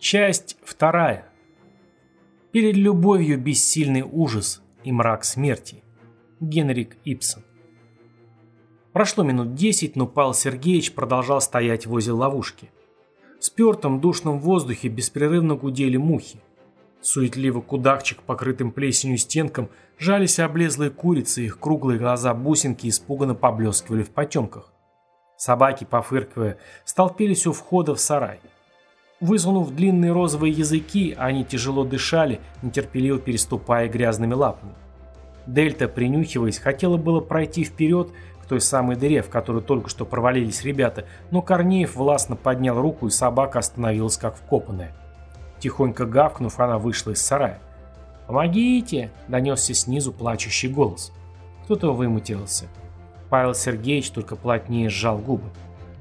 Часть вторая. Перед любовью бессильный ужас и мрак смерти. Генрик Ипсон. Прошло минут десять, но Павел Сергеевич продолжал стоять возле ловушки. В спертом душном воздухе беспрерывно гудели мухи. Суетливо кудахчик, покрытым плесенью стенкам, жались облезлые курицы, их круглые глаза-бусинки испуганно поблескивали в потемках. Собаки, пофыркивая, столпились у входа в сарай. Высунув длинные розовые языки, они тяжело дышали, нетерпеливо переступая грязными лапами. Дельта, принюхиваясь, хотела было пройти вперед к той самой дыре, в которую только что провалились ребята, но Корнеев властно поднял руку, и собака остановилась как вкопанная. Тихонько гавкнув, она вышла из сарая. «Помогите!» – донесся снизу плачущий голос. Кто-то вымутился. Павел Сергеевич только плотнее сжал губы.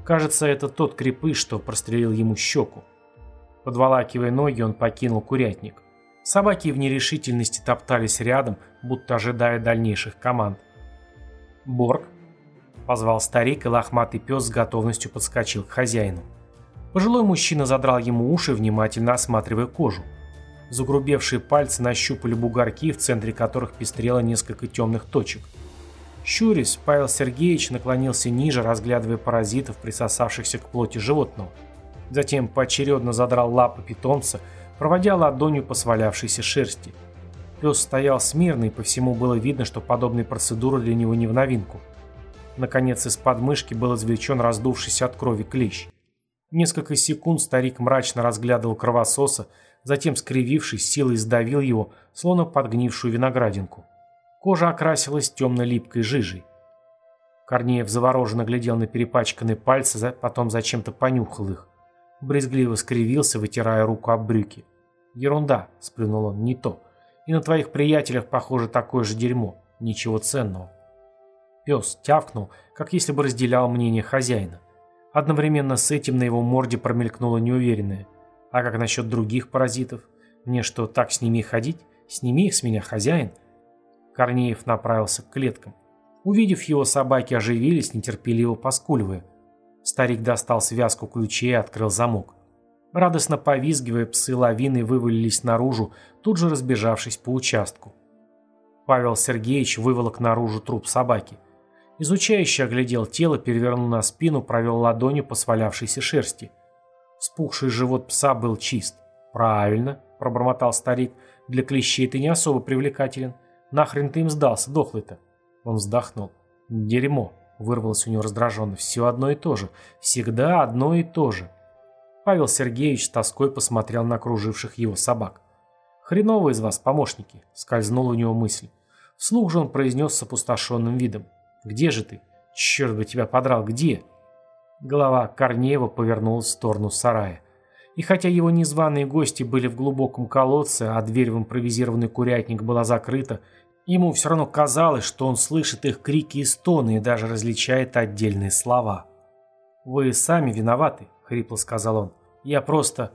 Кажется, это тот крепыш, что прострелил ему щеку. Подволакивая ноги, он покинул курятник. Собаки в нерешительности топтались рядом, будто ожидая дальнейших команд. «Борг!» – позвал старик, и лохматый пес с готовностью подскочил к хозяину. Пожилой мужчина задрал ему уши, внимательно осматривая кожу. Загрубевшие пальцы нащупали бугорки, в центре которых пестрело несколько темных точек. Щурясь, Павел Сергеевич наклонился ниже, разглядывая паразитов, присосавшихся к плоти животного. Затем поочередно задрал лапы питомца, проводя ладонью по свалявшейся шерсти. Пес стоял смирно, и по всему было видно, что подобные процедуры для него не в новинку. Наконец из подмышки был извлечен раздувшийся от крови клещ. Несколько секунд старик мрачно разглядывал кровососа, затем, скривившись, силой сдавил его, словно подгнившую виноградинку. Кожа окрасилась темно-липкой жижей. Корнеев завороженно глядел на перепачканные пальцы, потом зачем-то понюхал их. Брезгливо скривился, вытирая руку об брюки. «Ерунда», — сплюнул он, — «не то. И на твоих приятелях, похоже, такое же дерьмо. Ничего ценного». Пес тявкнул, как если бы разделял мнение хозяина. Одновременно с этим на его морде промелькнуло неуверенное. А как насчет других паразитов? Мне что, так с ними ходить? Сними их с меня, хозяин. Корнеев направился к клеткам. Увидев его, собаки оживились, нетерпеливо поскуливая. Старик достал связку ключей и открыл замок. Радостно повизгивая, псы лавины вывалились наружу, тут же разбежавшись по участку. Павел Сергеевич выволок наружу труп собаки. Изучающий оглядел тело, перевернул на спину, провел ладонью по свалявшейся шерсти. Спухший живот пса был чист. «Правильно», — пробормотал старик, — «для клещей ты не особо привлекателен. Нахрен ты им сдался, дохлый-то?» Он вздохнул. «Дерьмо», — вырвалось у него раздраженно. «Все одно и то же. Всегда одно и то же». Павел Сергеевич с тоской посмотрел на окруживших его собак. «Хреново из вас, помощники», — скользнула у него мысль. Вслух же он произнес с опустошенным видом. Где же ты? Черт бы тебя подрал, где?» Голова Корнеева повернулась в сторону сарая. И хотя его незваные гости были в глубоком колодце, а дверь в импровизированный курятник была закрыта, ему все равно казалось, что он слышит их крики и стоны и даже различает отдельные слова. «Вы сами виноваты», — хрипло сказал он. «Я просто...»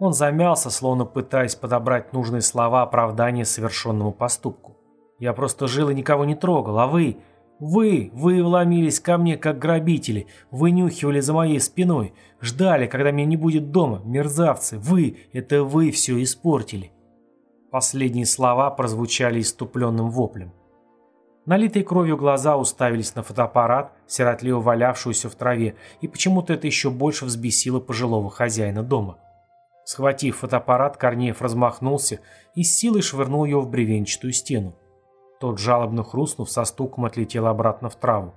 Он замялся, словно пытаясь подобрать нужные слова оправдания совершенному поступку. «Я просто жил и никого не трогал, а вы... Вы, вы вломились ко мне как грабители, вынюхивали за моей спиной, ждали, когда меня не будет дома, мерзавцы, вы, это вы все испортили. Последние слова прозвучали иступленным воплем. Налитые кровью глаза уставились на фотоаппарат, сиротливо валявшуюся в траве, и почему-то это еще больше взбесило пожилого хозяина дома. Схватив фотоаппарат, Корнеев размахнулся и с силой швырнул его в бревенчатую стену. Тот, жалобно хрустнув, со стуком отлетел обратно в траву.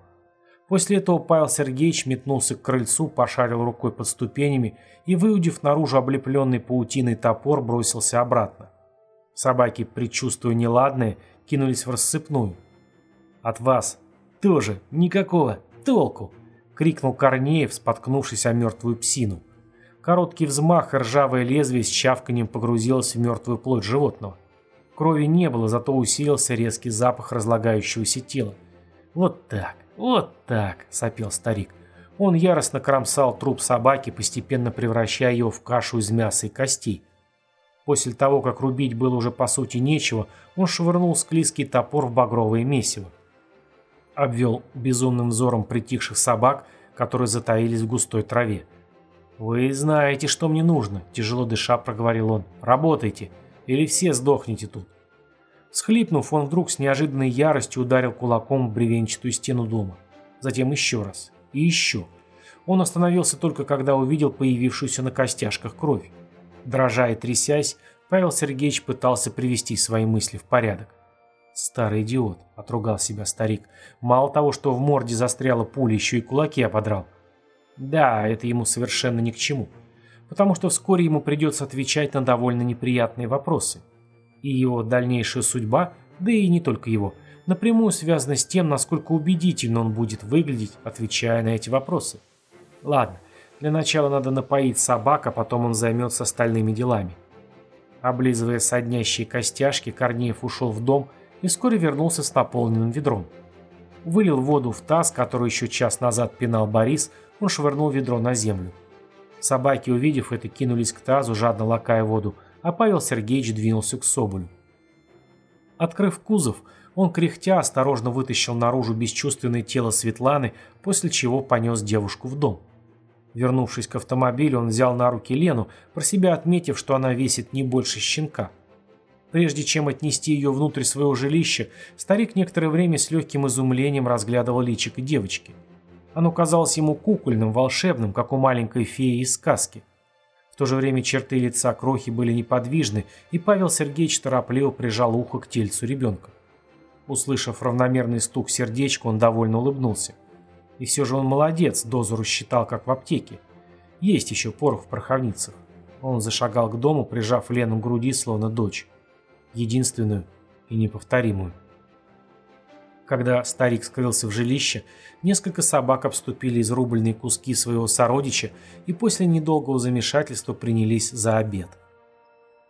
После этого Павел Сергеевич метнулся к крыльцу, пошарил рукой под ступенями и, выудив наружу облепленный паутиной топор, бросился обратно. Собаки, предчувствуя неладное, кинулись в рассыпную. «От вас тоже никакого толку!» — крикнул Корнеев, споткнувшись о мертвую псину. Короткий взмах и ржавое лезвие с чавканием погрузилось в мертвую плоть животного. Крови не было, зато усилился резкий запах разлагающегося тела. «Вот так, вот так», — сопел старик. Он яростно кромсал труп собаки, постепенно превращая его в кашу из мяса и костей. После того, как рубить было уже по сути нечего, он швырнул склизкий топор в багровое месиво. Обвел безумным взором притихших собак, которые затаились в густой траве. «Вы знаете, что мне нужно», – тяжело дыша проговорил он. «Работайте, или все сдохнете тут». Схлипнув, он вдруг с неожиданной яростью ударил кулаком в бревенчатую стену дома. Затем еще раз. И еще. Он остановился только когда увидел появившуюся на костяшках кровь. Дрожа и трясясь, Павел Сергеевич пытался привести свои мысли в порядок. «Старый идиот», — отругал себя старик. «Мало того, что в морде застряла пуля, еще и кулаки ободрал. Да, это ему совершенно ни к чему. Потому что вскоре ему придется отвечать на довольно неприятные вопросы. И его дальнейшая судьба, да и не только его, напрямую связана с тем, насколько убедительно он будет выглядеть, отвечая на эти вопросы. Ладно, для начала надо напоить собак, а потом он займется остальными делами. Облизывая соднящие костяшки, Корнеев ушел в дом и вскоре вернулся с наполненным ведром. Вылил воду в таз, который еще час назад пинал Борис, он швырнул ведро на землю. Собаки, увидев это, кинулись к тазу, жадно лакая воду, а Павел Сергеевич двинулся к Соболю. Открыв кузов, он кряхтя осторожно вытащил наружу бесчувственное тело Светланы, после чего понес девушку в дом. Вернувшись к автомобилю, он взял на руки Лену, про себя отметив, что она весит не больше щенка. Прежде чем отнести ее внутрь своего жилища, старик некоторое время с легким изумлением разглядывал личико девочки – оно казалось ему кукольным, волшебным, как у маленькой феи из сказки. В то же время черты лица крохи были неподвижны, и Павел Сергеевич торопливо прижал ухо к тельцу ребенка. Услышав равномерный стук сердечка, он довольно улыбнулся. И все же он молодец, дозу рассчитал, как в аптеке. Есть еще порох в пороховницах. Он зашагал к дому, прижав Лену к груди, словно дочь. Единственную и неповторимую. Когда старик скрылся в жилище, несколько собак обступили изрубленные куски своего сородича и после недолгого замешательства принялись за обед.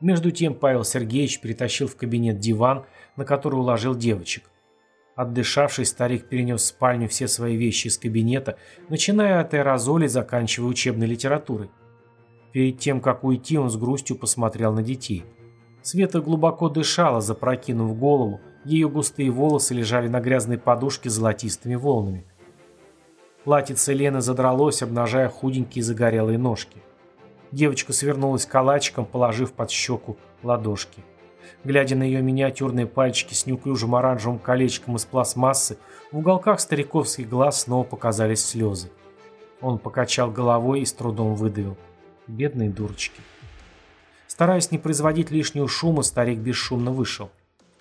Между тем Павел Сергеевич притащил в кабинет диван, на который уложил девочек. Отдышавший старик перенес в спальню все свои вещи из кабинета, начиная от аэрозоли, заканчивая учебной литературой. Перед тем, как уйти, он с грустью посмотрел на детей. Света глубоко дышала, запрокинув голову, ее густые волосы лежали на грязной подушке золотистыми волнами. Платьице Лены задралось, обнажая худенькие загорелые ножки. Девочка свернулась калачиком, положив под щеку ладошки. Глядя на ее миниатюрные пальчики с неуклюжим оранжевым колечком из пластмассы, в уголках стариковских глаз снова показались слезы. Он покачал головой и с трудом выдавил. Бедные дурочки. Стараясь не производить лишнего шума, старик бесшумно вышел.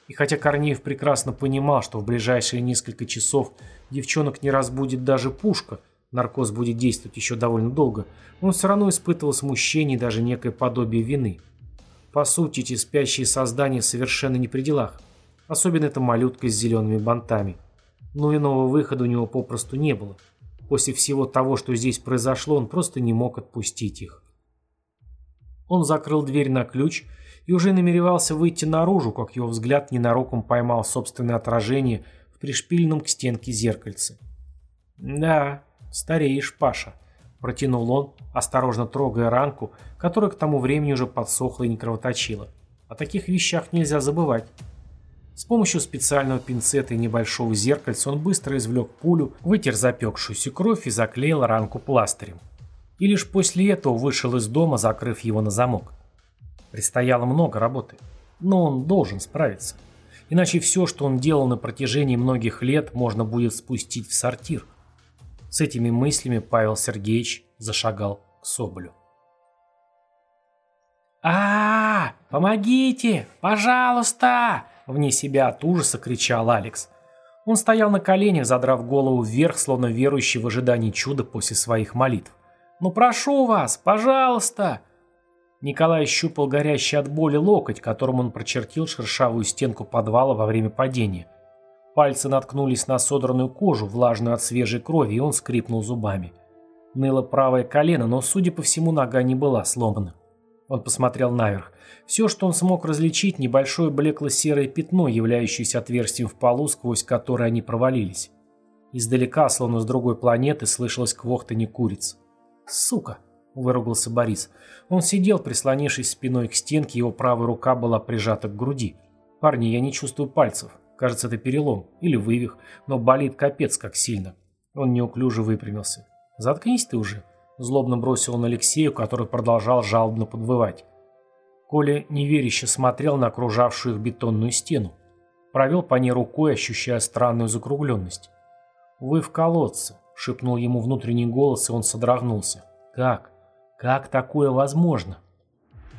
И хотя Корнеев прекрасно понимал, что в ближайшие несколько часов девчонок не разбудит даже пушка, наркоз будет действовать еще довольно долго, он все равно испытывал смущение и даже некое подобие вины. По сути, эти спящие создания совершенно не при делах. Особенно эта малютка с зелеными бантами. Но иного выхода у него попросту не было. После всего того, что здесь произошло, он просто не мог отпустить их. Он закрыл дверь на ключ и уже намеревался выйти наружу, как его взгляд ненароком поймал собственное отражение в пришпильном к стенке зеркальце. «Да, стареешь, Паша», – протянул он, осторожно трогая ранку, которая к тому времени уже подсохла и не кровоточила. О таких вещах нельзя забывать. С помощью специального пинцета и небольшого зеркальца он быстро извлек пулю, вытер запекшуюся кровь и заклеил ранку пластырем. И лишь после этого вышел из дома, закрыв его на замок. Предстояло много работы, но он должен справиться. Иначе все, что он делал на протяжении многих лет, можно будет спустить в сортир. С этими мыслями Павел Сергеевич зашагал к Соболю. а, -а, -а Помогите! Пожалуйста!» Вне себя от ужаса кричал Алекс. Он стоял на коленях, задрав голову вверх, словно верующий в ожидании чуда после своих молитв. «Ну прошу вас, пожалуйста!» Николай щупал горящий от боли локоть, которым он прочертил шершавую стенку подвала во время падения. Пальцы наткнулись на содранную кожу, влажную от свежей крови, и он скрипнул зубами. Ныло правое колено, но, судя по всему, нога не была сломана. Он посмотрел наверх. Все, что он смог различить, небольшое блекло-серое пятно, являющееся отверстием в полу, сквозь которое они провалились. Издалека, словно с другой планеты, слышалось квохтанье куриц. «Сука!» – выругался Борис. Он сидел, прислонившись спиной к стенке, его правая рука была прижата к груди. «Парни, я не чувствую пальцев. Кажется, это перелом. Или вывих. Но болит капец как сильно». Он неуклюже выпрямился. «Заткнись ты уже», – Злобно бросил он Алексею, который продолжал жалобно подвывать. Коля неверяще смотрел на окружавшую их бетонную стену. Провел по ней рукой, ощущая странную закругленность. «Вы в колодце», — шепнул ему внутренний голос, и он содрогнулся. «Как? Как такое возможно?»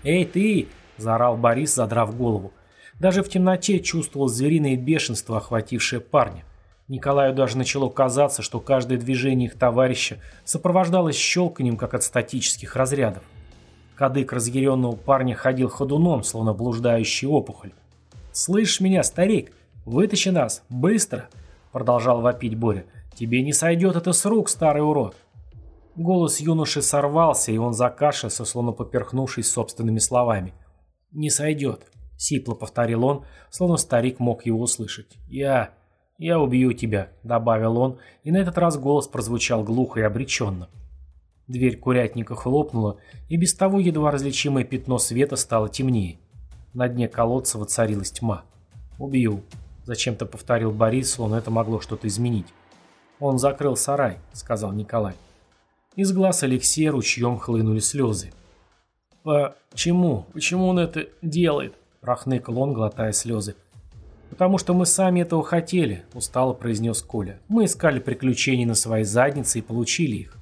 «Эй, ты!» — заорал Борис, задрав голову. Даже в темноте чувствовал звериное бешенство, охватившее парня. Николаю даже начало казаться, что каждое движение их товарища сопровождалось щелканием, как от статических разрядов. Кадык разъяренного парня ходил ходуном, словно блуждающий опухоль. «Слышишь меня, старик? Вытащи нас! Быстро!» Продолжал вопить Боря. «Тебе не сойдет это с рук, старый урод!» Голос юноши сорвался, и он закашлялся, словно поперхнувшись собственными словами. «Не сойдет», — сипло повторил он, словно старик мог его услышать. «Я... я убью тебя», — добавил он, и на этот раз голос прозвучал глухо и обреченно. Дверь курятника хлопнула, и без того едва различимое пятно света стало темнее. На дне колодца воцарилась тьма. «Убью», — зачем-то повторил Борис, словно это могло что-то изменить. «Он закрыл сарай», — сказал Николай. Из глаз Алексея ручьем хлынули слезы. «Почему? Почему он это делает?» – прохныкал он, глотая слезы. «Потому что мы сами этого хотели», – устало произнес Коля. «Мы искали приключений на своей заднице и получили их».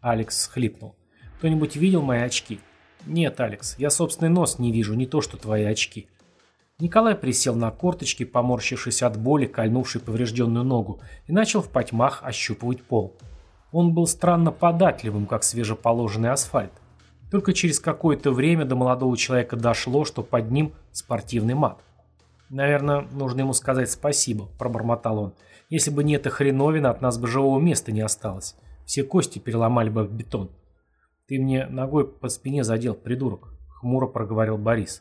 Алекс схлипнул. «Кто-нибудь видел мои очки?» «Нет, Алекс, я собственный нос не вижу, не то что твои очки». Николай присел на корточки, поморщившись от боли, кольнувшей поврежденную ногу, и начал в потьмах ощупывать пол. Он был странно податливым, как свежеположенный асфальт. Только через какое-то время до молодого человека дошло, что под ним спортивный мат. «Наверное, нужно ему сказать спасибо», – пробормотал он. «Если бы не эта хреновина, от нас бы живого места не осталось. Все кости переломали бы в бетон». «Ты мне ногой по спине задел, придурок», – хмуро проговорил Борис.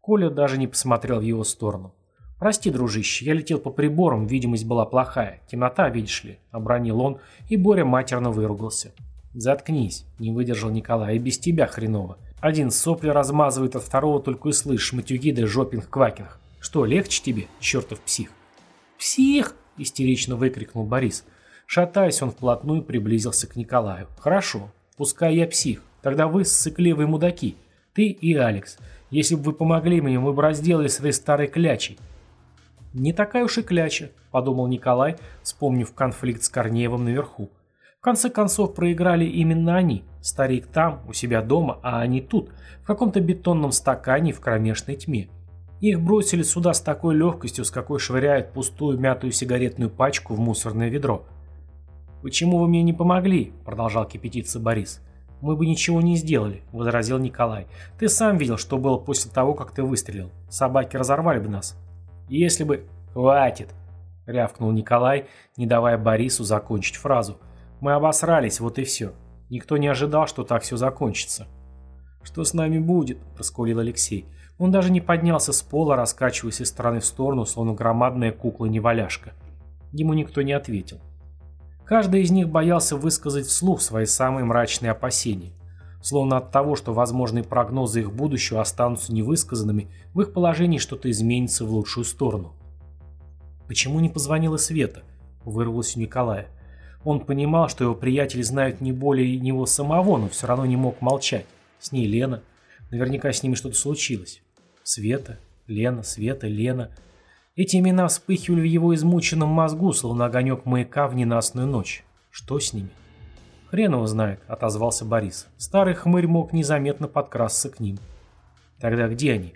Коля даже не посмотрел в его сторону. «Прости, дружище, я летел по приборам, видимость была плохая. Темнота, видишь ли», — обронил он, и Боря матерно выругался. «Заткнись», — не выдержал Николай, — «и без тебя хреново. Один сопли размазывает, от второго только и слышишь матюги да жопинг-квакинг. Что, легче тебе, чертов псих?» «Псих!» — истерично выкрикнул Борис. Шатаясь, он вплотную приблизился к Николаю. «Хорошо, пускай я псих. Тогда вы ссыкливые мудаки. Ты и Алекс. Если бы вы помогли мне, мы бы разделались с этой старой клячей. «Не такая уж и кляча», – подумал Николай, вспомнив конфликт с Корнеевым наверху. В конце концов проиграли именно они. Старик там, у себя дома, а они тут, в каком-то бетонном стакане в кромешной тьме. Их бросили сюда с такой легкостью, с какой швыряют пустую мятую сигаретную пачку в мусорное ведро. «Почему вы мне не помогли?» – продолжал кипятиться Борис. «Мы бы ничего не сделали», – возразил Николай. «Ты сам видел, что было после того, как ты выстрелил. Собаки разорвали бы нас». Если бы... Хватит, рявкнул Николай, не давая Борису закончить фразу. Мы обосрались, вот и все. Никто не ожидал, что так все закончится. «Что с нами будет?» – проскулил Алексей. Он даже не поднялся с пола, раскачиваясь из стороны в сторону, словно громадная кукла-неваляшка. Ему никто не ответил. Каждый из них боялся высказать вслух свои самые мрачные опасения. Словно от того, что возможные прогнозы их будущего останутся невысказанными, в их положении что-то изменится в лучшую сторону. «Почему не позвонила Света?» – вырвалось у Николая. Он понимал, что его приятели знают не более него самого, но все равно не мог молчать. С ней Лена. Наверняка с ними что-то случилось. Света, Лена, Света, Лена. Эти имена вспыхивали в его измученном мозгу, словно огонек маяка в ненастную ночь. Что с ними? «Хрен его знает», — отозвался Борис. Старый хмырь мог незаметно подкрасться к ним. «Тогда где они?»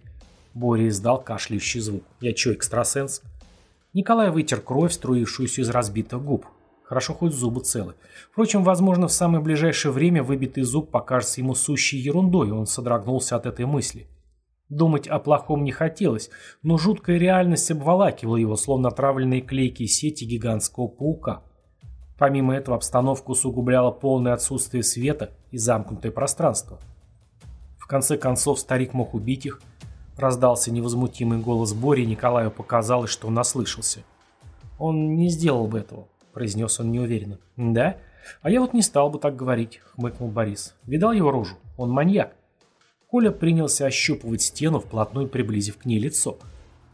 Боря издал кашляющий звук. «Я чё, экстрасенс?» Николай вытер кровь, струившуюся из разбитых губ. Хорошо хоть зубы целы. Впрочем, возможно, в самое ближайшее время выбитый зуб покажется ему сущей ерундой, и он содрогнулся от этой мысли. Думать о плохом не хотелось, но жуткая реальность обволакивала его, словно отравленные клейкие сети гигантского паука. Помимо этого обстановку усугубляло полное отсутствие света и замкнутое пространство. В конце концов старик мог убить их. Раздался невозмутимый голос Бори, и Николаю показалось, что он ослышался. «Он не сделал бы этого», — произнес он неуверенно. «Да? А я вот не стал бы так говорить», — хмыкнул Борис. «Видал его рожу? Он маньяк». Коля принялся ощупывать стену, вплотную приблизив к ней лицо.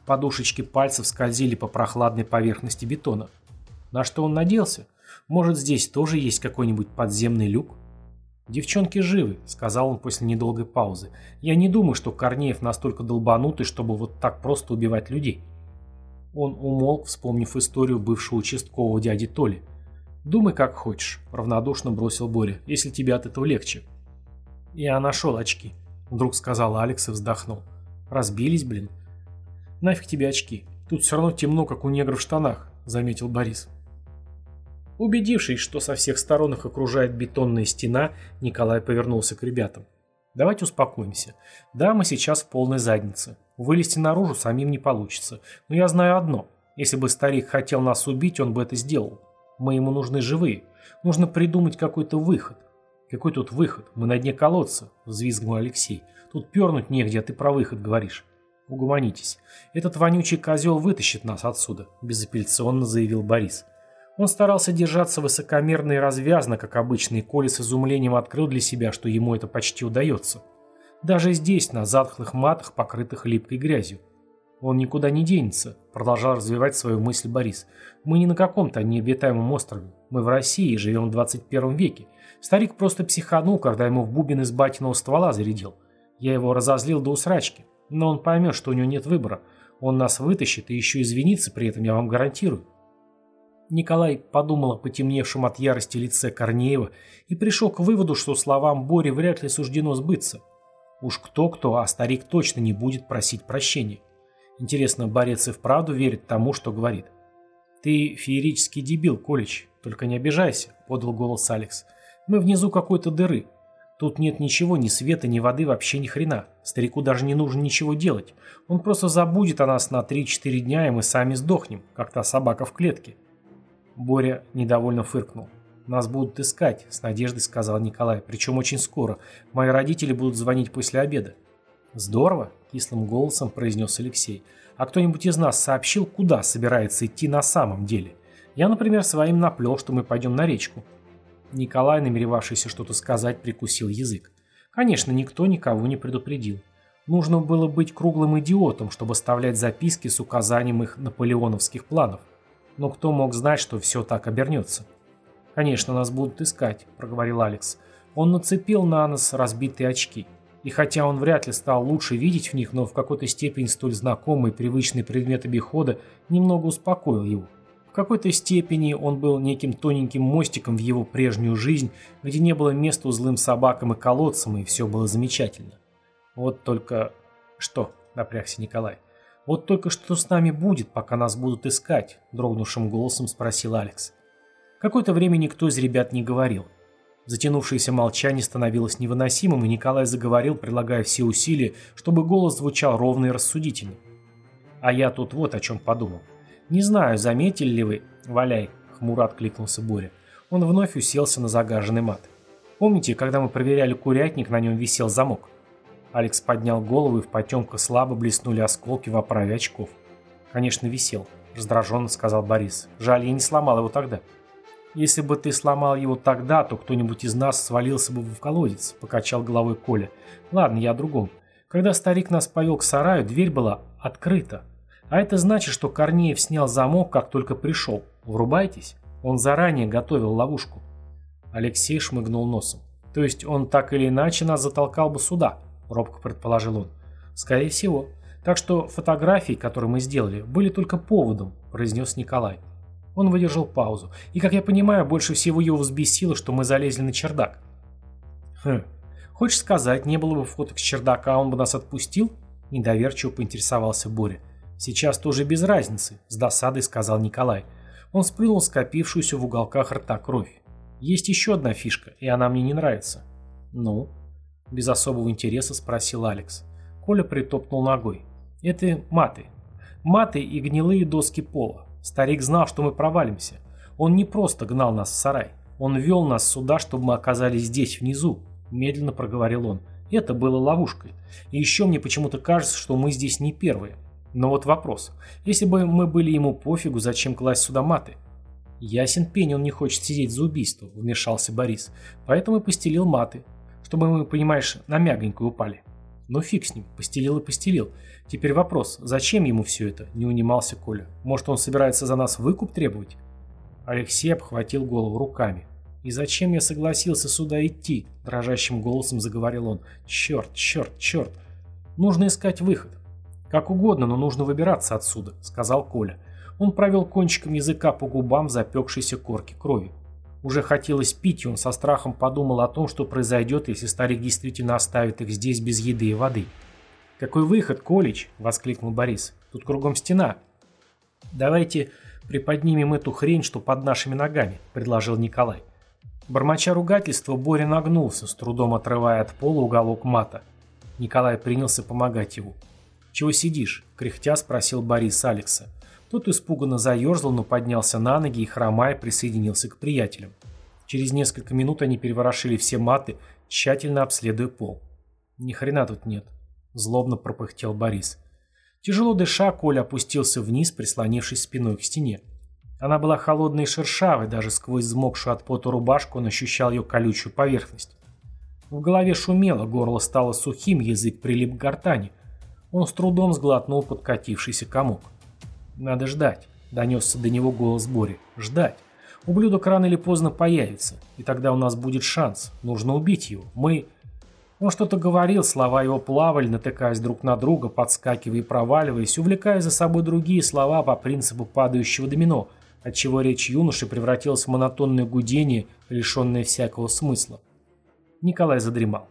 Подушечки пальцев скользили по прохладной поверхности бетона. На что он надеялся? Может, здесь тоже есть какой-нибудь подземный люк? «Девчонки живы», — сказал он после недолгой паузы. «Я не думаю, что Корнеев настолько долбанутый, чтобы вот так просто убивать людей». Он умолк, вспомнив историю бывшего участкового дяди Толи. «Думай, как хочешь», — равнодушно бросил Боря, — «если тебе от этого легче». «Я нашел очки», — вдруг сказал Алекс и вздохнул. «Разбились, блин». «Нафиг тебе очки? Тут все равно темно, как у негров в штанах», — заметил Борис. Убедившись, что со всех сторон их окружает бетонная стена, Николай повернулся к ребятам. «Давайте успокоимся. Да, мы сейчас в полной заднице. Вылезти наружу самим не получится. Но я знаю одно. Если бы старик хотел нас убить, он бы это сделал. Мы ему нужны живые. Нужно придумать какой-то выход. Какой тут выход? Мы на дне колодца, взвизгнул Алексей. Тут пернуть негде, а ты про выход говоришь. Угомонитесь. Этот вонючий козел вытащит нас отсюда, безапелляционно заявил Борис. Он старался держаться высокомерно и развязно, как обычный, и Коля с изумлением открыл для себя, что ему это почти удается. Даже здесь, на затхлых матах, покрытых липкой грязью. Он никуда не денется, продолжал развивать свою мысль Борис. Мы не на каком-то необитаемом острове. Мы в России и живем в 21 веке. Старик просто психанул, когда ему в бубен из батиного ствола зарядил. Я его разозлил до усрачки. Но он поймет, что у него нет выбора. Он нас вытащит и еще извинится при этом, я вам гарантирую. Николай подумал о потемневшем от ярости лице Корнеева и пришел к выводу, что словам Бори вряд ли суждено сбыться. Уж кто-кто, а старик точно не будет просить прощения. Интересно, борец и вправду верит тому, что говорит. «Ты феерический дебил, Колич, только не обижайся», — подал голос Алекс. «Мы внизу какой-то дыры. Тут нет ничего, ни света, ни воды, вообще ни хрена. Старику даже не нужно ничего делать. Он просто забудет о нас на 3-4 дня, и мы сами сдохнем, как та собака в клетке». Боря недовольно фыркнул. «Нас будут искать», — с надеждой сказал Николай. «Причем очень скоро. Мои родители будут звонить после обеда». «Здорово», — кислым голосом произнес Алексей. «А кто-нибудь из нас сообщил, куда собирается идти на самом деле? Я, например, своим наплел, что мы пойдем на речку». Николай, намеревавшийся что-то сказать, прикусил язык. Конечно, никто никого не предупредил. Нужно было быть круглым идиотом, чтобы оставлять записки с указанием их наполеоновских планов. Но кто мог знать, что все так обернется? «Конечно, нас будут искать», — проговорил Алекс. Он нацепил на нос разбитые очки. И хотя он вряд ли стал лучше видеть в них, но в какой-то степени столь знакомый привычный предмет обихода немного успокоил его. В какой-то степени он был неким тоненьким мостиком в его прежнюю жизнь, где не было места злым собакам и колодцам, и все было замечательно. Вот только... Что? Напрягся Николай. «Вот только что с нами будет, пока нас будут искать?» – дрогнувшим голосом спросил Алекс. Какое-то время никто из ребят не говорил. Затянувшееся молчание становилось невыносимым, и Николай заговорил, прилагая все усилия, чтобы голос звучал ровно и рассудительно. «А я тут вот о чем подумал. Не знаю, заметили ли вы...» «Валяй», — хмуро откликнулся Боря. Он вновь уселся на загаженный мат. «Помните, когда мы проверяли курятник, на нем висел замок?» Алекс поднял голову, и в потемках слабо блеснули осколки в оправе очков. «Конечно, висел», — раздраженно сказал Борис. «Жаль, я не сломал его тогда». «Если бы ты сломал его тогда, то кто-нибудь из нас свалился бы в колодец», — покачал головой Коля. «Ладно, я о другом. Когда старик нас повел к сараю, дверь была открыта. А это значит, что Корнеев снял замок, как только пришел. Врубайтесь. Он заранее готовил ловушку». Алексей шмыгнул носом. «То есть он так или иначе нас затолкал бы сюда?» робко предположил он. Скорее всего. Так что фотографии, которые мы сделали, были только поводом, произнес Николай. Он выдержал паузу. И, как я понимаю, больше всего его взбесило, что мы залезли на чердак. Хм. Хочешь сказать, не было бы фоток с чердака, он бы нас отпустил? Недоверчиво поинтересовался Боря. Сейчас тоже без разницы, с досадой сказал Николай. Он сплюнул скопившуюся в уголках рта кровь. Есть еще одна фишка, и она мне не нравится. Ну? Без особого интереса спросил Алекс. Коля притопнул ногой. Это маты. Маты и гнилые доски пола. Старик знал, что мы провалимся. Он не просто гнал нас в сарай. Он вел нас сюда, чтобы мы оказались здесь, внизу. Медленно проговорил он. Это было ловушкой. И еще мне почему-то кажется, что мы здесь не первые. Но вот вопрос. Если бы мы были ему пофигу, зачем класть сюда маты? Ясен пень, он не хочет сидеть за убийство, вмешался Борис. Поэтому и постелил маты чтобы мы, понимаешь, на мягонькую упали. Но фиг с ним, постелил и постелил. Теперь вопрос, зачем ему все это? Не унимался Коля. Может, он собирается за нас выкуп требовать? Алексей обхватил голову руками. «И зачем я согласился сюда идти?» – дрожащим голосом заговорил он. «Черт, черт, черт! Нужно искать выход. Как угодно, но нужно выбираться отсюда», – сказал Коля. Он провел кончиком языка по губам запекшейся корки крови. Уже хотелось пить, и он со страхом подумал о том, что произойдет, если старик действительно оставит их здесь без еды и воды. «Какой выход, Колич?» – воскликнул Борис. «Тут кругом стена». «Давайте приподнимем эту хрень, что под нашими ногами», – предложил Николай. Бормоча ругательства, Боря нагнулся, с трудом отрывая от пола уголок мата. Николай принялся помогать его. «Чего сидишь?» – кряхтя спросил Борис Алекса. Тот испуганно заерзал, но поднялся на ноги и, хромая, присоединился к приятелям. Через несколько минут они переворошили все маты, тщательно обследуя пол. «Ни хрена тут нет», – злобно пропыхтел Борис. Тяжело дыша, Коля опустился вниз, прислонившись спиной к стене. Она была холодной и шершавой, даже сквозь взмокшую от пота рубашку он ощущал ее колючую поверхность. В голове шумело, горло стало сухим, язык прилип к гортани. Он с трудом сглотнул подкатившийся комок. «Надо ждать», — донесся до него голос Бори. «Ждать. Ублюдок рано или поздно появится, и тогда у нас будет шанс. Нужно убить его. Мы...» Он что-то говорил, слова его плавали, натыкаясь друг на друга, подскакивая и проваливаясь, увлекая за собой другие слова по принципу падающего домино — отчего речь юноши превратилась в монотонное гудение, лишенное всякого смысла. Николай задремал.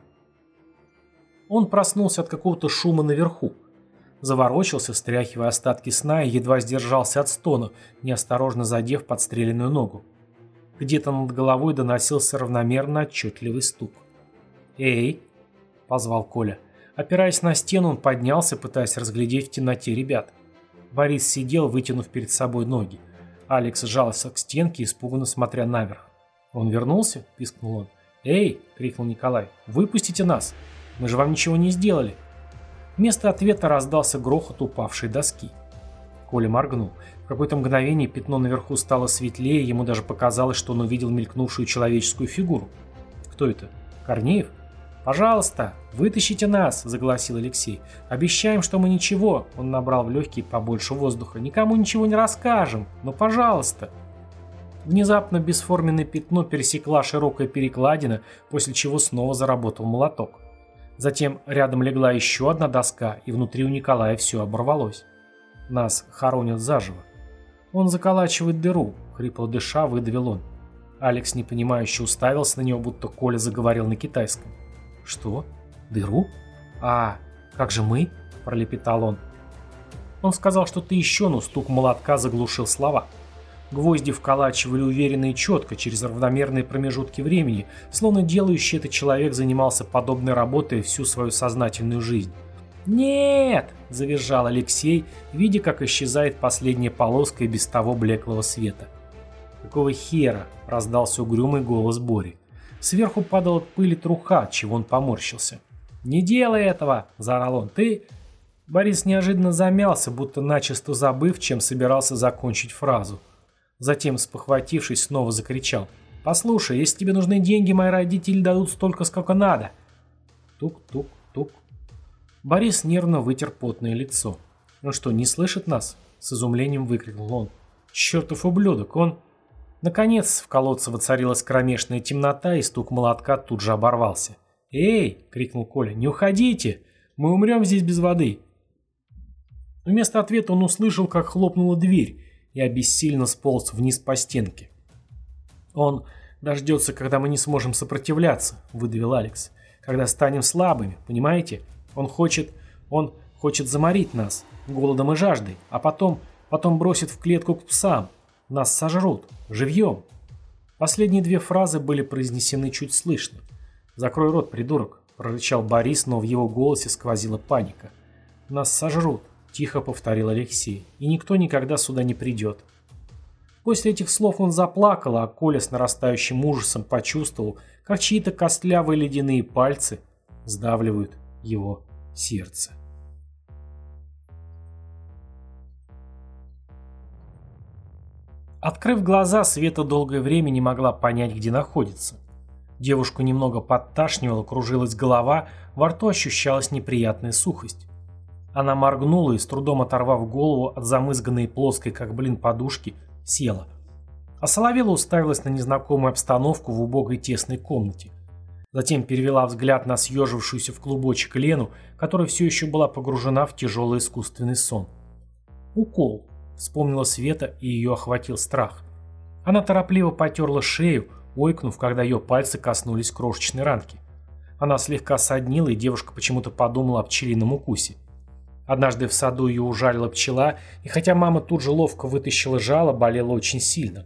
Он проснулся от какого-то шума наверху. Заворочился, стряхивая остатки сна и едва сдержался от стона, неосторожно задев подстреленную ногу. Где-то над головой доносился равномерно отчетливый стук. «Эй!» – позвал Коля. Опираясь на стену, он поднялся, пытаясь разглядеть в темноте ребят. Борис сидел, вытянув перед собой ноги. Алекс сжался к стенке, испуганно смотря наверх. «Он вернулся?» – пискнул он. «Эй!» – крикнул Николай. «Выпустите нас! Мы же вам ничего не сделали!» Вместо ответа раздался грохот упавшей доски. Коля моргнул. В какое-то мгновение пятно наверху стало светлее, ему даже показалось, что он увидел мелькнувшую человеческую фигуру. «Кто это? Корнеев?» «Пожалуйста, вытащите нас!» – загласил Алексей. «Обещаем, что мы ничего!» – он набрал в легкие побольше воздуха. «Никому ничего не расскажем! Но пожалуйста!» Внезапно бесформенное пятно пересекла широкая перекладина, после чего снова заработал молоток. Затем рядом легла еще одна доска, и внутри у Николая все оборвалось. Нас хоронят заживо. Он заколачивает дыру, хрипло дыша выдавил он. Алекс непонимающе уставился на него, будто Коля заговорил на китайском. «Что? Дыру? А, как же мы?» – пролепетал он. Он сказал что-то еще, но стук молотка заглушил слова. Гвозди вколачивали уверенно и четко, через равномерные промежутки времени, словно делающий это человек занимался подобной работой всю свою сознательную жизнь. «Нет!» – завизжал Алексей, видя, как исчезает последняя полоска и без того блеклого света. «Какого хера?» – раздался угрюмый голос Бори. Сверху падала пыль и труха, чего он поморщился. «Не делай этого!» – заорал он. «Ты...» Борис неожиданно замялся, будто начисто забыв, чем собирался закончить фразу. Затем, спохватившись, снова закричал. «Послушай, если тебе нужны деньги, мои родители дадут столько, сколько надо!» Тук-тук-тук. Борис нервно вытер потное лицо. «Он что, не слышит нас?» – с изумлением выкрикнул он. «Чертов ублюдок, он...» Наконец в колодце воцарилась кромешная темнота, и стук молотка тут же оборвался. «Эй!» — крикнул Коля. «Не уходите! Мы умрем здесь без воды!» Вместо ответа он услышал, как хлопнула дверь, и обессильно сполз вниз по стенке. «Он дождется, когда мы не сможем сопротивляться», — выдавил Алекс. «Когда станем слабыми, понимаете? Он хочет... он хочет заморить нас голодом и жаждой, а потом... потом бросит в клетку к псам, нас сожрут. Живьем. Последние две фразы были произнесены чуть слышно. «Закрой рот, придурок», – прорычал Борис, но в его голосе сквозила паника. «Нас сожрут», – тихо повторил Алексей, – «и никто никогда сюда не придет». После этих слов он заплакал, а Коля с нарастающим ужасом почувствовал, как чьи-то костлявые ледяные пальцы сдавливают его сердце. Открыв глаза, Света долгое время не могла понять, где находится. Девушку немного подташнивала, кружилась голова, во рту ощущалась неприятная сухость. Она моргнула и, с трудом оторвав голову от замызганной плоской, как блин, подушки, села. А Соловела уставилась на незнакомую обстановку в убогой тесной комнате. Затем перевела взгляд на съежившуюся в клубочек Лену, которая все еще была погружена в тяжелый искусственный сон. «Укол», — вспомнила Света, и ее охватил страх. Она торопливо потерла шею, ойкнув, когда ее пальцы коснулись крошечной ранки. Она слегка соднила, и девушка почему-то подумала о пчелином укусе. Однажды в саду ее ужалила пчела, и хотя мама тут же ловко вытащила жало, болела очень сильно.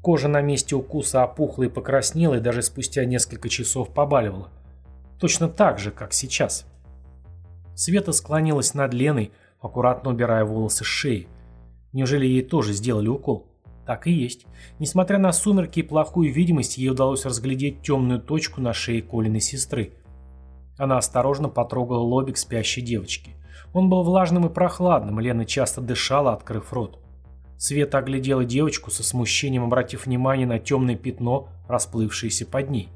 Кожа на месте укуса опухла и покраснела, и даже спустя несколько часов побаливала. Точно так же, как сейчас. Света склонилась над Леной, аккуратно убирая волосы с шеи. Неужели ей тоже сделали укол? Так и есть. Несмотря на сумерки и плохую видимость, ей удалось разглядеть темную точку на шее Колиной сестры. Она осторожно потрогала лобик спящей девочки. Он был влажным и прохладным, Лена часто дышала, открыв рот. Света оглядела девочку со смущением, обратив внимание на темное пятно, расплывшееся под ней.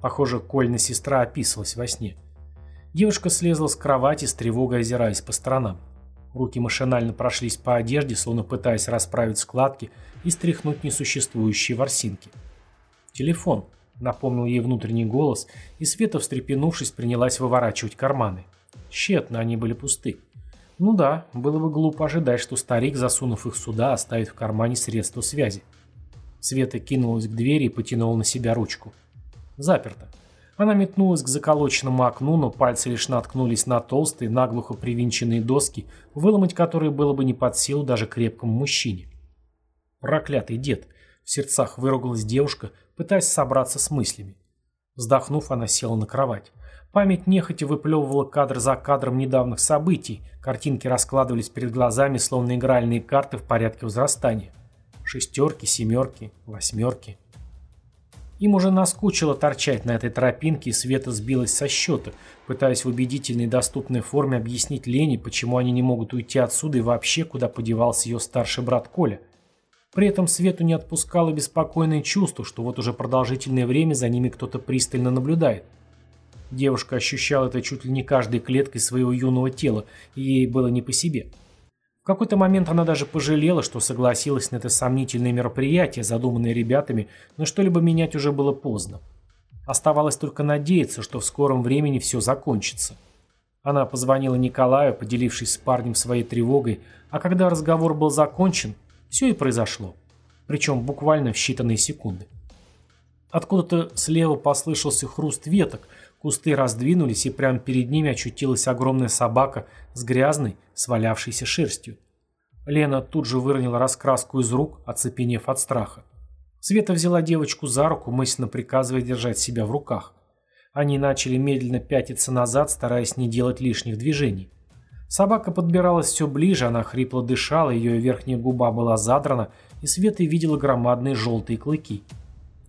Похоже, Кольна сестра описывалась во сне. Девушка слезла с кровати, с тревогой озираясь по сторонам. Руки машинально прошлись по одежде, словно пытаясь расправить складки и стряхнуть несуществующие ворсинки. «Телефон», — напомнил ей внутренний голос, и Света, встрепенувшись, принялась выворачивать карманы. Тщетно они были пусты. Ну да, было бы глупо ожидать, что старик, засунув их сюда, оставит в кармане средства связи. Света кинулась к двери и потянула на себя ручку. Заперто. Она метнулась к заколоченному окну, но пальцы лишь наткнулись на толстые, наглухо привинченные доски, выломать которые было бы не под силу даже крепкому мужчине. Проклятый дед! В сердцах выругалась девушка, пытаясь собраться с мыслями. Вздохнув, она села на кровать. Память нехотя выплевывала кадр за кадром недавних событий, картинки раскладывались перед глазами, словно игральные карты в порядке возрастания. Шестерки, семерки, восьмерки. Им уже наскучило торчать на этой тропинке, и Света сбилась со счета, пытаясь в убедительной и доступной форме объяснить Лене, почему они не могут уйти отсюда и вообще, куда подевался ее старший брат Коля. При этом Свету не отпускало беспокойное чувство, что вот уже продолжительное время за ними кто-то пристально наблюдает. Девушка ощущала это чуть ли не каждой клеткой своего юного тела, и ей было не по себе какой-то момент она даже пожалела, что согласилась на это сомнительное мероприятие, задуманное ребятами, но что-либо менять уже было поздно. Оставалось только надеяться, что в скором времени все закончится. Она позвонила Николаю, поделившись с парнем своей тревогой, а когда разговор был закончен, все и произошло. Причем буквально в считанные секунды. Откуда-то слева послышался хруст веток, Кусты раздвинулись, и прямо перед ними очутилась огромная собака с грязной, свалявшейся шерстью. Лена тут же выронила раскраску из рук, оцепенев от страха. Света взяла девочку за руку, мысленно приказывая держать себя в руках. Они начали медленно пятиться назад, стараясь не делать лишних движений. Собака подбиралась все ближе, она хрипло дышала, ее верхняя губа была задрана, и Света видела громадные желтые клыки.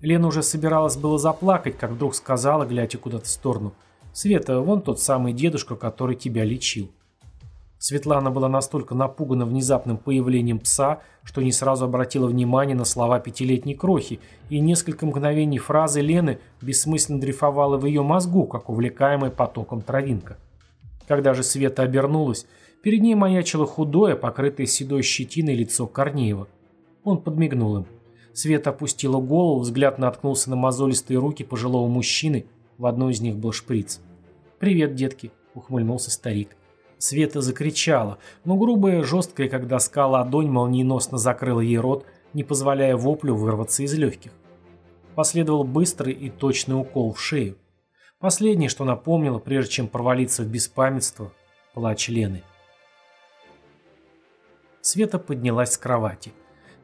Лена уже собиралась было заплакать, как вдруг сказала, глядя куда-то в сторону. «Света, вон тот самый дедушка, который тебя лечил». Светлана была настолько напугана внезапным появлением пса, что не сразу обратила внимание на слова пятилетней крохи, и несколько мгновений фразы Лены бессмысленно дрейфовала в ее мозгу, как увлекаемая потоком травинка. Когда же Света обернулась, перед ней маячило худое, покрытое седой щетиной лицо Корнеева. Он подмигнул им. Света опустила голову, взгляд наткнулся на мозолистые руки пожилого мужчины, в одной из них был шприц. «Привет, детки», — ухмыльнулся старик. Света закричала, но грубая, жесткая, как доска ладонь, молниеносно закрыла ей рот, не позволяя воплю вырваться из легких. Последовал быстрый и точный укол в шею. Последнее, что напомнило, прежде чем провалиться в беспамятство, плач Лены. Света поднялась с кровати.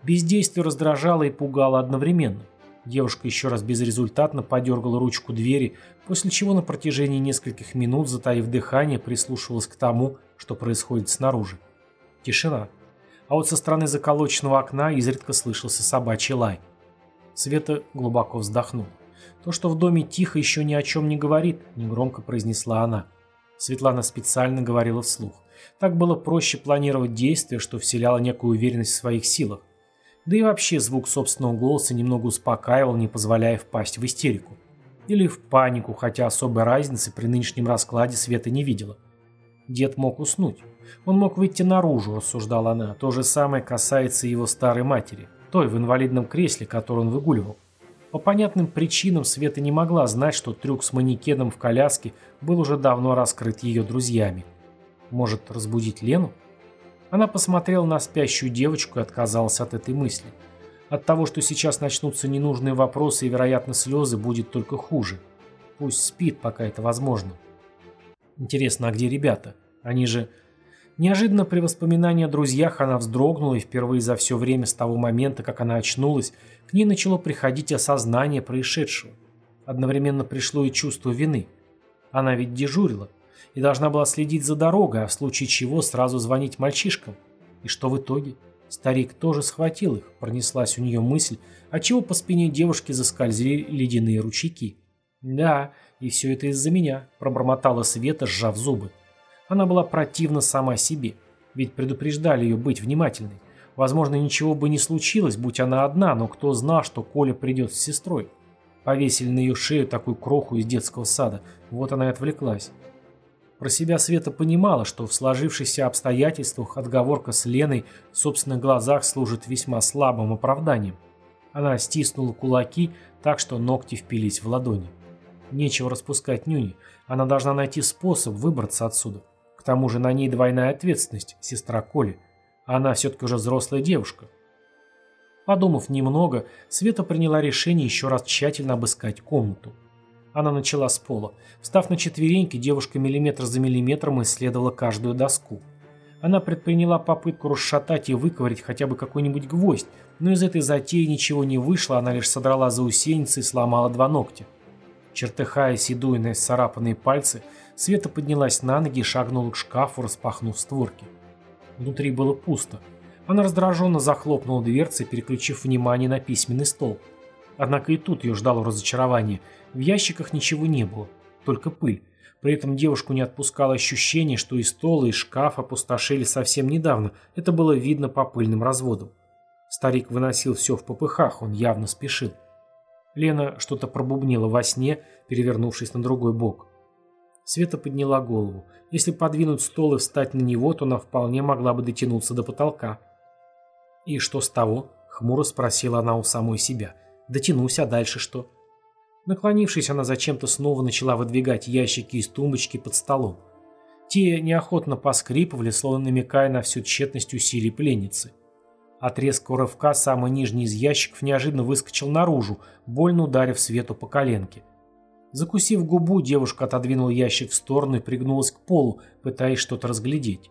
Бездействие раздражало и пугало одновременно. Девушка еще раз безрезультатно подергала ручку двери, после чего на протяжении нескольких минут, затаив дыхание, прислушивалась к тому, что происходит снаружи. Тишина. А вот со стороны заколоченного окна изредка слышался собачий лай. Света глубоко вздохнула. «То, что в доме тихо, еще ни о чем не говорит», – негромко произнесла она. Светлана специально говорила вслух. Так было проще планировать действия, что вселяло некую уверенность в своих силах. Да и вообще звук собственного голоса немного успокаивал, не позволяя впасть в истерику. Или в панику, хотя особой разницы при нынешнем раскладе Света не видела. Дед мог уснуть. Он мог выйти наружу, рассуждала она. То же самое касается его старой матери. той в инвалидном кресле, который он выгуливал. По понятным причинам Света не могла знать, что трюк с манекеном в коляске был уже давно раскрыт ее друзьями. Может, разбудить Лену? Она посмотрела на спящую девочку и отказалась от этой мысли. От того, что сейчас начнутся ненужные вопросы и, вероятно, слезы, будет только хуже. Пусть спит, пока это возможно. Интересно, а где ребята? Они же... Неожиданно при воспоминании о друзьях она вздрогнула, и впервые за все время с того момента, как она очнулась, к ней начало приходить осознание происшедшего. Одновременно пришло и чувство вины. Она ведь дежурила и должна была следить за дорогой, а в случае чего сразу звонить мальчишкам. И что в итоге? Старик тоже схватил их, пронеслась у нее мысль, отчего по спине девушки заскользили ледяные ручейки. «Да, и все это из-за меня», – пробормотала Света, сжав зубы. Она была противна сама себе, ведь предупреждали ее быть внимательной. Возможно, ничего бы не случилось, будь она одна, но кто знал, что Коля придет с сестрой. Повесили на ее шею такую кроху из детского сада, вот она и отвлеклась. Про себя Света понимала, что в сложившихся обстоятельствах отговорка с Леной в собственных глазах служит весьма слабым оправданием. Она стиснула кулаки так, что ногти впились в ладони. Нечего распускать нюни, она должна найти способ выбраться отсюда. К тому же на ней двойная ответственность, сестра Коли. Она все-таки уже взрослая девушка. Подумав немного, Света приняла решение еще раз тщательно обыскать комнату. Она начала с пола. Встав на четвереньки, девушка миллиметр за миллиметром исследовала каждую доску. Она предприняла попытку расшатать и выковырять хотя бы какой-нибудь гвоздь, но из этой затеи ничего не вышло, она лишь содрала заусеницы и сломала два ногтя. Чертыхаясь и дуя на исцарапанные пальцы, Света поднялась на ноги и шагнула к шкафу, распахнув створки. Внутри было пусто. Она раздраженно захлопнула дверцы, переключив внимание на письменный стол. Однако и тут ее ждало разочарование. В ящиках ничего не было, только пыль. При этом девушку не отпускало ощущение, что и стол, и шкаф опустошили совсем недавно. Это было видно по пыльным разводам. Старик выносил все в попыхах, он явно спешил. Лена что-то пробубнила во сне, перевернувшись на другой бок. Света подняла голову. Если подвинуть стол и встать на него, то она вполне могла бы дотянуться до потолка. «И что с того?» — хмуро спросила она у самой себя. «Дотянусь, а дальше что?» Наклонившись, она зачем-то снова начала выдвигать ящики из тумбочки под столом. Те неохотно поскрипывали, словно намекая на всю тщетность усилий пленницы. От резкого рывка самый нижний из ящиков неожиданно выскочил наружу, больно ударив Свету по коленке. Закусив губу, девушка отодвинула ящик в сторону и пригнулась к полу, пытаясь что-то разглядеть.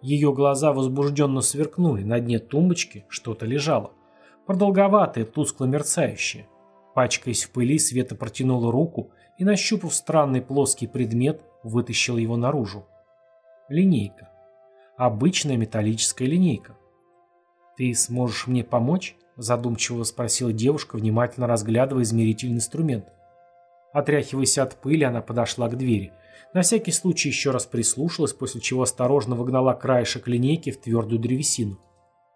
Ее глаза возбужденно сверкнули, на дне тумбочки что-то лежало. Продолговатое, тускло мерцающее. Пачкаясь в пыли, Света протянула руку и, нащупав странный плоский предмет, вытащила его наружу. Линейка. Обычная металлическая линейка. «Ты сможешь мне помочь?» – задумчиво спросила девушка, внимательно разглядывая измерительный инструмент. Отряхиваясь от пыли, она подошла к двери. На всякий случай еще раз прислушалась, после чего осторожно выгнала краешек линейки в твердую древесину.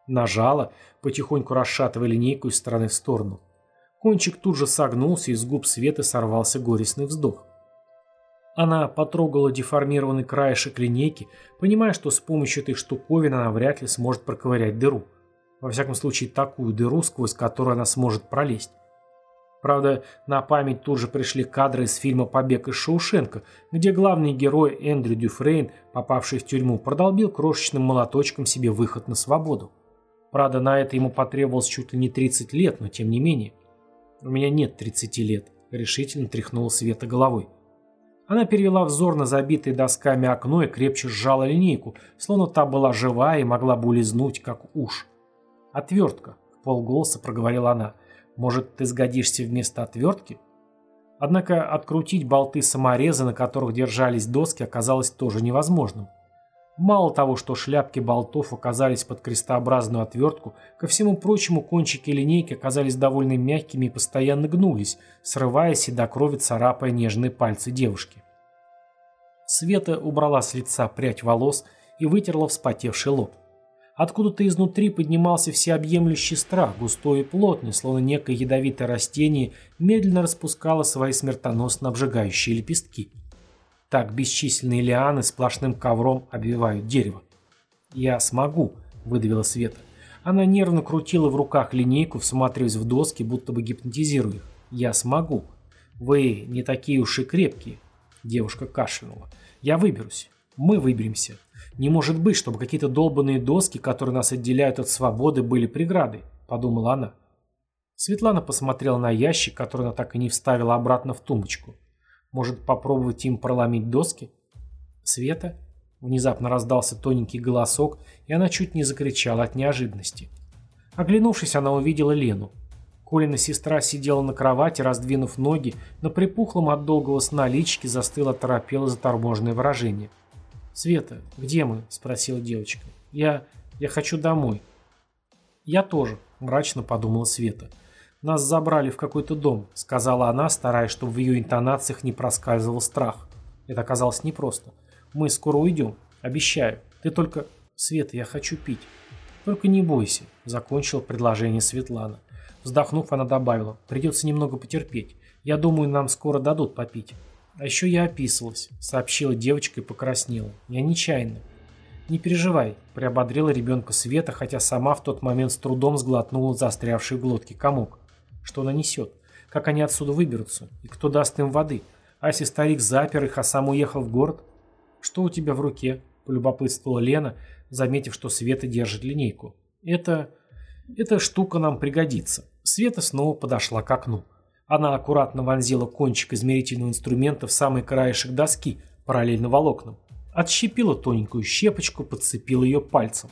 Нажала, потихоньку расшатывая линейку из стороны в сторону. Кончик тут же согнулся, и с губ Светы сорвался горестный вздох. Она потрогала деформированный краешек линейки, понимая, что с помощью этой штуковины она вряд ли сможет проковырять дыру. Во всяком случае, такую дыру, сквозь которую она сможет пролезть. Правда, на память тут же пришли кадры из фильма «Побег из Шоушенка», где главный герой Эндрю Дюфрейн, попавший в тюрьму, продолбил крошечным молоточком себе выход на свободу. Правда, на это ему потребовалось чуть ли не 30 лет, но тем не менее. «У меня нет 30 лет», — решительно тряхнула Света головой. Она перевела взор на забитое досками окно и крепче сжала линейку, словно та была живая и могла бы улизнуть, как уж. «Отвертка», — полголоса проговорила она. «Может, ты сгодишься вместо отвертки?» Однако открутить болты самореза, на которых держались доски, оказалось тоже невозможным. Мало того, что шляпки болтов оказались под крестообразную отвертку, ко всему прочему кончики линейки оказались довольно мягкими и постоянно гнулись, срываясь и до крови царапая нежные пальцы девушки. Света убрала с лица прядь волос и вытерла вспотевший лоб. Откуда-то изнутри поднимался всеобъемлющий страх, густой и плотный, словно некое ядовитое растение медленно распускало свои смертоносно обжигающие лепестки. Так бесчисленные лианы сплошным ковром обвивают дерево. «Я смогу», — выдавила Света. Она нервно крутила в руках линейку, всматриваясь в доски, будто бы гипнотизируя их. «Я смогу. Вы не такие уж и крепкие». Девушка кашлянула. «Я выберусь. Мы выберемся. Не может быть, чтобы какие-то долбанные доски, которые нас отделяют от свободы, были преградой», — подумала она. Светлана посмотрела на ящик, который она так и не вставила обратно в тумбочку. «Может, попробовать им проломить доски?» «Света?» Внезапно раздался тоненький голосок, и она чуть не закричала от неожиданности. Оглянувшись, она увидела Лену. Колина сестра сидела на кровати, раздвинув ноги, на припухлом от долгого сна личике застыло торопело заторможенное выражение. «Света, где мы?» – спросила девочка. «Я... я хочу домой». «Я тоже», – мрачно подумала Света. «Нас забрали в какой-то дом», – сказала она, стараясь, чтобы в ее интонациях не проскальзывал страх. Это оказалось непросто. Мы скоро уйдем. Обещаю. Ты только... Света, я хочу пить. Только не бойся, закончил предложение Светлана. Вздохнув, она добавила. Придется немного потерпеть. Я думаю, нам скоро дадут попить. А еще я описывалась, сообщила девочка и покраснела. Я нечаянно. Не переживай, приободрила ребенка Света, хотя сама в тот момент с трудом сглотнула застрявший в глотке комок. Что она несет? Как они отсюда выберутся? И кто даст им воды? А если старик запер их, а сам уехал в город? «Что у тебя в руке?» – полюбопытствовала Лена, заметив, что Света держит линейку. «Это... эта штука нам пригодится». Света снова подошла к окну. Она аккуратно вонзила кончик измерительного инструмента в самый краешек доски, параллельно волокнам. Отщепила тоненькую щепочку, подцепила ее пальцем.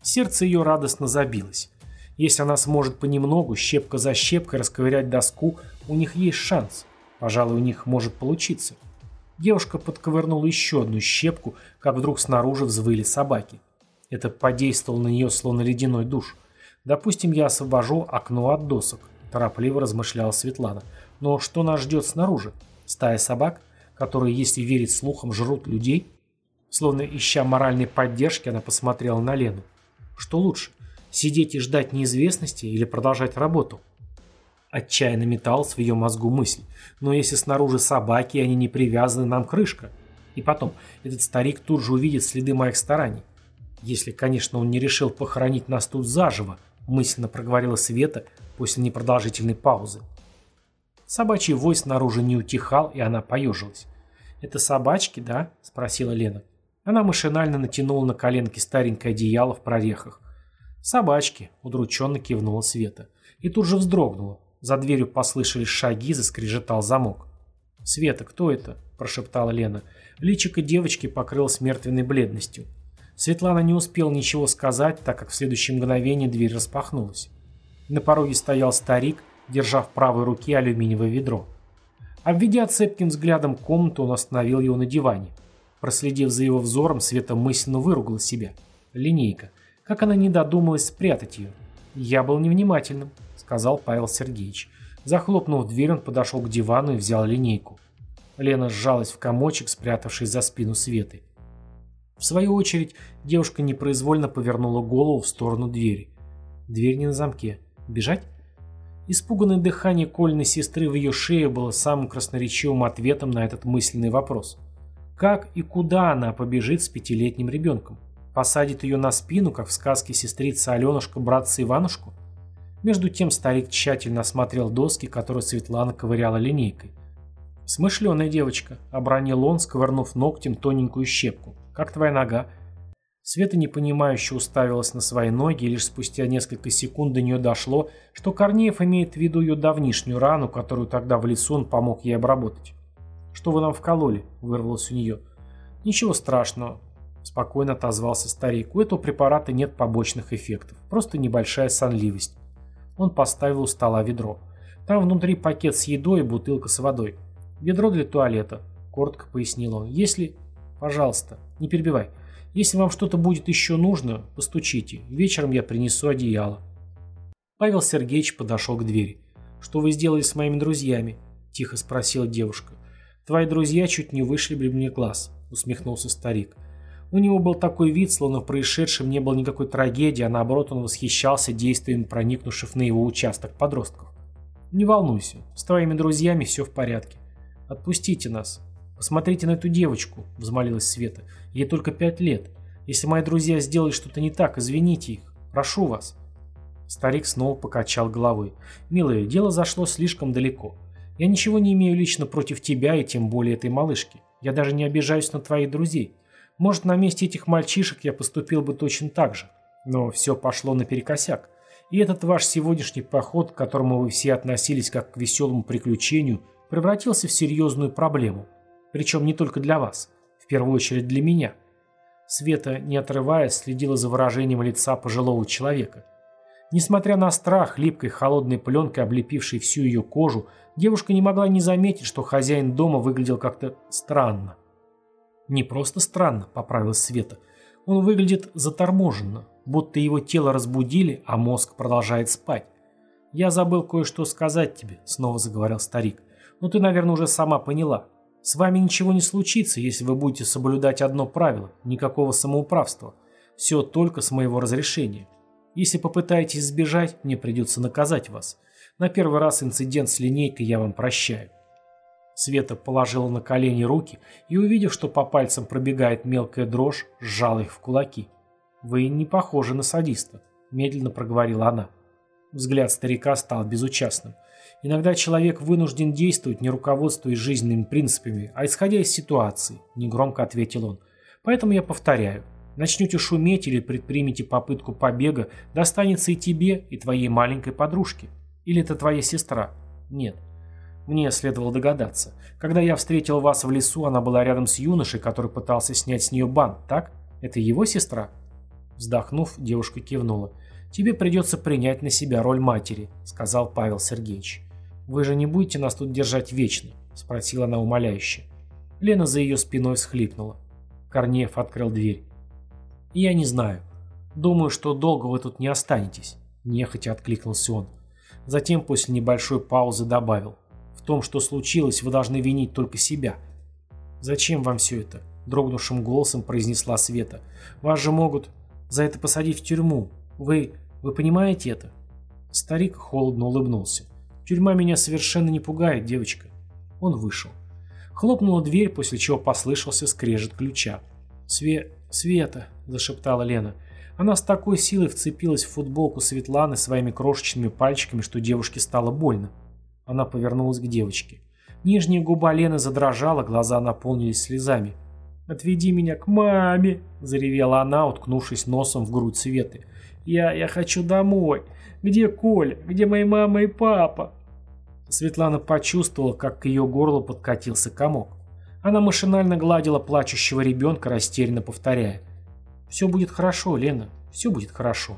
Сердце ее радостно забилось. Если она сможет понемногу, щепка за щепкой, расковырять доску, у них есть шанс. Пожалуй, у них может получиться. Девушка подковырнула еще одну щепку, как вдруг снаружи взвыли собаки. Это подействовало на нее словно ледяной душ. «Допустим, я освобожу окно от досок», – торопливо размышляла Светлана. «Но что нас ждет снаружи? Стая собак, которые, если верить слухам, жрут людей?» Словно ища моральной поддержки, она посмотрела на Лену. «Что лучше, сидеть и ждать неизвестности или продолжать работу?» Отчаянно металась в ее мозгу мысль. Но если снаружи собаки, они не привязаны, нам крышка. И потом, этот старик тут же увидит следы моих стараний. Если, конечно, он не решил похоронить нас тут заживо, мысленно проговорила Света после непродолжительной паузы. Собачий вой снаружи не утихал, и она поежилась. «Это собачки, да?» – спросила Лена. Она машинально натянула на коленки старенькое одеяло в прорехах. «Собачки», – удрученно кивнула Света. И тут же вздрогнула. За дверью послышались шаги, заскрежетал замок. «Света, кто это?» – прошептала Лена. Личико девочки покрылось мертвенной бледностью. Светлана не успела ничего сказать, так как в следующее мгновение дверь распахнулась. На пороге стоял старик, держа в правой руке алюминиевое ведро. Обведя цепким взглядом комнату, он остановил его на диване. Проследив за его взором, Света мысленно выругала себя. Линейка. Как она не додумалась спрятать ее? Я был невнимательным сказал Павел Сергеевич. Захлопнув дверь, он подошел к дивану и взял линейку. Лена сжалась в комочек, спрятавшись за спину Светы. В свою очередь, девушка непроизвольно повернула голову в сторону двери. Дверь не на замке. Бежать? Испуганное дыхание Кольной сестры в ее шее было самым красноречивым ответом на этот мысленный вопрос. Как и куда она побежит с пятилетним ребенком? Посадит ее на спину, как в сказке сестрица Аленушка братца Иванушку? Между тем старик тщательно осмотрел доски, которые Светлана ковыряла линейкой. «Смышленая девочка», — обронил он, сковырнув ногтем тоненькую щепку. «Как твоя нога?» Света непонимающе уставилась на свои ноги, и лишь спустя несколько секунд до нее дошло, что Корнеев имеет в виду ее давнишнюю рану, которую тогда в лесу он помог ей обработать. «Что вы нам вкололи?» – вырвалось у нее. «Ничего страшного», – спокойно отозвался старик. «У этого препарата нет побочных эффектов, просто небольшая сонливость. Он поставил у стола ведро. Там внутри пакет с едой и бутылка с водой. Ведро для туалета, коротко пояснил он. Если... Пожалуйста, не перебивай. Если вам что-то будет еще нужно, постучите. Вечером я принесу одеяло. Павел Сергеевич подошел к двери. «Что вы сделали с моими друзьями?» – тихо спросила девушка. «Твои друзья чуть не вышли мне глаз», – усмехнулся старик. У него был такой вид, словно в происшедшем не было никакой трагедии, а наоборот он восхищался действиями проникнувших на его участок подростков. «Не волнуйся, с твоими друзьями все в порядке. Отпустите нас. Посмотрите на эту девочку», — взмолилась Света. «Ей только пять лет. Если мои друзья сделали что-то не так, извините их. Прошу вас». Старик снова покачал головой. «Милая, дело зашло слишком далеко. Я ничего не имею лично против тебя и тем более этой малышки. Я даже не обижаюсь на твоих друзей. Может, на месте этих мальчишек я поступил бы точно так же. Но все пошло наперекосяк. И этот ваш сегодняшний поход, к которому вы все относились как к веселому приключению, превратился в серьезную проблему. Причем не только для вас. В первую очередь для меня». Света, не отрываясь, следила за выражением лица пожилого человека. Несмотря на страх, липкой холодной пленкой, облепившей всю ее кожу, девушка не могла не заметить, что хозяин дома выглядел как-то странно. «Не просто странно», — поправила Света. «Он выглядит заторможенно, будто его тело разбудили, а мозг продолжает спать. «Я забыл кое-что сказать тебе», — снова заговорил старик. «Но ты, наверное, уже сама поняла. С вами ничего не случится, если вы будете соблюдать одно правило — никакого самоуправства. Все только с моего разрешения. Если попытаетесь сбежать, мне придется наказать вас. На первый раз инцидент с линейкой я вам прощаю». Света положила на колени руки и, увидев, что по пальцам пробегает мелкая дрожь, сжала их в кулаки. «Вы не похожи на садиста», – медленно проговорила она. Взгляд старика стал безучастным. «Иногда человек вынужден действовать, не руководствуясь жизненными принципами, а исходя из ситуации», – негромко ответил он. «Поэтому я повторяю. Начнете шуметь или предпримете попытку побега, достанется и тебе, и твоей маленькой подружке. Или это твоя сестра? Нет. Мне следовало догадаться. Когда я встретил вас в лесу, она была рядом с юношей, который пытался снять с нее бант, так? Это его сестра? Вздохнув, девушка кивнула. «Тебе придется принять на себя роль матери», — сказал Павел Сергеевич. «Вы же не будете нас тут держать вечно?» — спросила она умоляюще. Лена за ее спиной всхлипнула. Корнеев открыл дверь. «Я не знаю. Думаю, что долго вы тут не останетесь», – нехотя откликнулся он. Затем после небольшой паузы добавил. «В том, что случилось, вы должны винить только себя». «Зачем вам все это?» – дрогнувшим голосом произнесла Света. «Вас же могут за это посадить в тюрьму. Вы... вы понимаете это?» Старик холодно улыбнулся. «Тюрьма меня совершенно не пугает, девочка». Он вышел. Хлопнула дверь, после чего послышался скрежет ключа. Све... «Света!» – зашептала Лена. Она с такой силой вцепилась в футболку Светланы своими крошечными пальчиками, что девушке стало больно. Она повернулась к девочке. Нижняя губа Лены задрожала, глаза наполнились слезами. «Отведи меня к маме!» – заревела она, уткнувшись носом в грудь Светы. «Я... я хочу домой! Где Коля? Где мои мама и папа?» Светлана почувствовала, как к ее горлу подкатился комок. Она машинально гладила плачущего ребенка, растерянно повторяя. «Все будет хорошо, Лена, все будет хорошо».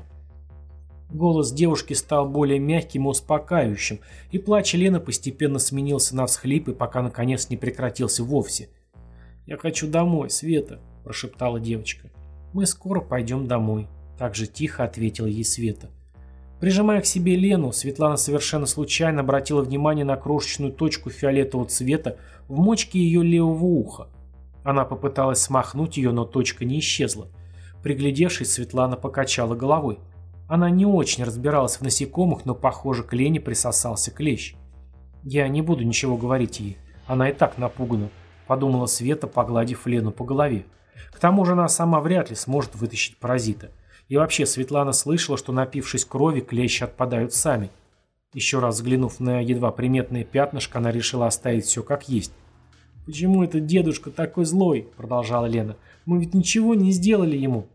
Голос девушки стал более мягким и успокаивающим, и плач Лены постепенно сменился на всхлипы, пока наконец не прекратился вовсе. «Я хочу домой, Света», – прошептала девочка. «Мы скоро пойдем домой», – так же тихо ответила ей Света. Прижимая к себе Лену, Светлана совершенно случайно обратила внимание на крошечную точку фиолетового цвета в мочке ее левого уха. Она попыталась смахнуть ее, но точка не исчезла. Приглядевшись, Светлана покачала головой. Она не очень разбиралась в насекомых, но, похоже, к Лене присосался клещ. «Я не буду ничего говорить ей. Она и так напугана», – подумала Света, погладив Лену по голове. «К тому же она сама вряд ли сможет вытащить паразита. И вообще, Светлана слышала, что напившись крови, клещи отпадают сами. Еще раз взглянув на едва приметное пятнышко, она решила оставить все как есть. «Почему этот дедушка такой злой?» – продолжала Лена. «Мы ведь ничего не сделали ему».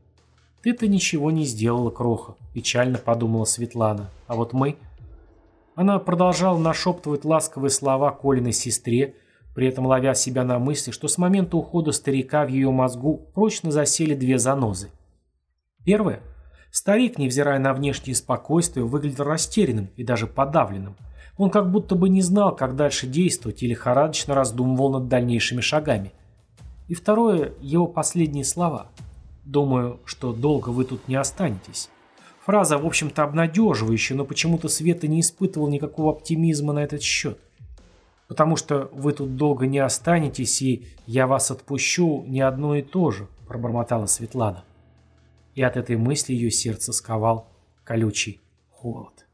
«Ты-то ничего не сделала, Кроха», – печально подумала Светлана. «А вот мы...» Она продолжала нашептывать ласковые слова Колиной сестре, при этом ловя себя на мысли, что с момента ухода старика в ее мозгу прочно засели две занозы. Первое. Старик, невзирая на внешнее спокойствие, выглядел растерянным и даже подавленным. Он как будто бы не знал, как дальше действовать, и лихорадочно раздумывал над дальнейшими шагами. И второе, его последние слова. «Думаю, что долго вы тут не останетесь». Фраза, в общем-то, обнадеживающая, но почему-то Света не испытывал никакого оптимизма на этот счет. «Потому что вы тут долго не останетесь, и я вас отпущу, не одно и то же», – пробормотала Светлана и от этой мысли ее сердце сковал колючий холод.